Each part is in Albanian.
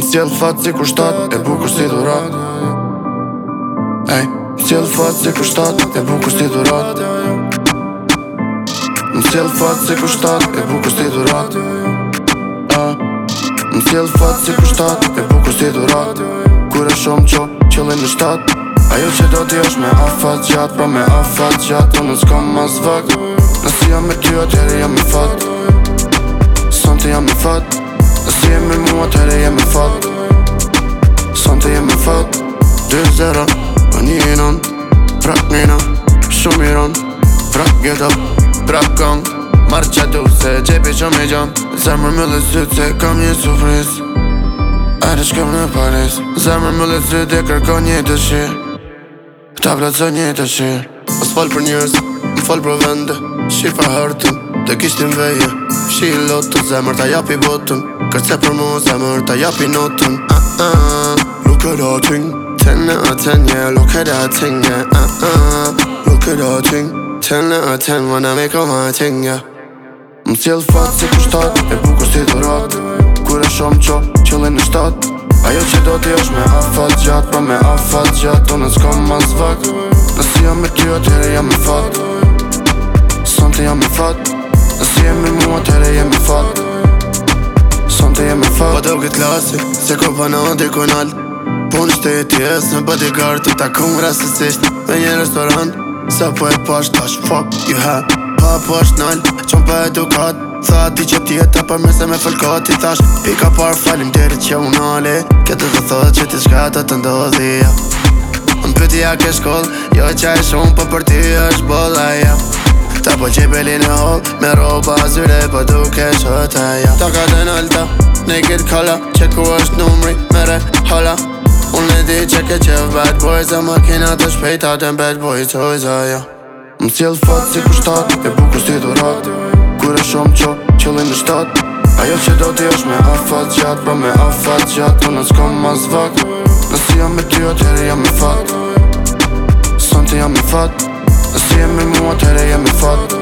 Më s'jel fat si kushtat, shtat e bukur si durat Më s'jel fat si kushtat, shtat e bukur si durat Më s'jel fat si kushtat, shtat e bukur si durat Më s'jel fat si kushtat, shtat e bukur si durat Kur e shumë qo qëllin në shtat Ajo që do t'i është me afat gjatë Pra me afat gjatë Unë nësë kam ma zvak Nësë jam me kjo atjeri jam me fat Sënë jam me fat jem me mua, tëre jem me fat Son të jem me fat Dë zera, më një nën Prak një nën, shumë i rën Prak get up, prak gang Marë që du se gjepi që me gjam Zemër me lësit se kam një sufris Ajde shkëm në Paris Zemër me lësit e kërko një të shir Ta plëtë një të shir O s'fall për njërës, m'fall për vende Shqir hërtëm, të kishtin veje Shqir lotë të zemër ta japi botëm Kërse për mu zemër të japi notën uh, uh, Look at that thing Ten out of ten, yeah, look at that thing, yeah uh, uh, Look at that thing Ten në of ten, when make all my thing, yeah Më cilë fatë si kushtat, e bukur si dhurat Kure shumë qo, qëllin në shtat Ajo që do t'i është me afat Gjatë, pa me afat Gjatë, Unë në s'kom ma zvak Nësi jam me kjo, atyre jam me fat Sënë t'i jam me fat Nësi jemi mua, atyre jam me fat e me fat Po do këtë klasik, se ko panon dhe ku nalt Po në shtetë i esë, në bëti të takon Me një restaurant, Sa po e pasht fuck you have Pa po është nalt, që më edukat Tha ti që ti e ta për mese me fëllkot Ti thash, i ka par falim djerë që u nalli Këtë të thotë që ti shka të të ndodhi ja. Më për ti ke shkoll, jo që e shumë Po për ti është bolla, ja Ta po qipelin e hol, me roba zyre po duke shëtë ja Ta ka të nëllë ta, Naked color, check ku është numri, mere hala Unë le di që ke qef bad boys, e më kina të shpejta të bad boys, Hojza ja Më s'jel fat si ku shtat, e buku si të Kur e shumë qo, qëllin në shtat Ajo që do t'i është me afat gjatë, pa me afat gjatë Unë është kom ma zvak Nësë jam me ty o jam me fat Sënë të jam me fat Nësë jam me mua tjere jam me fat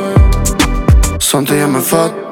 Sënë të jam me fat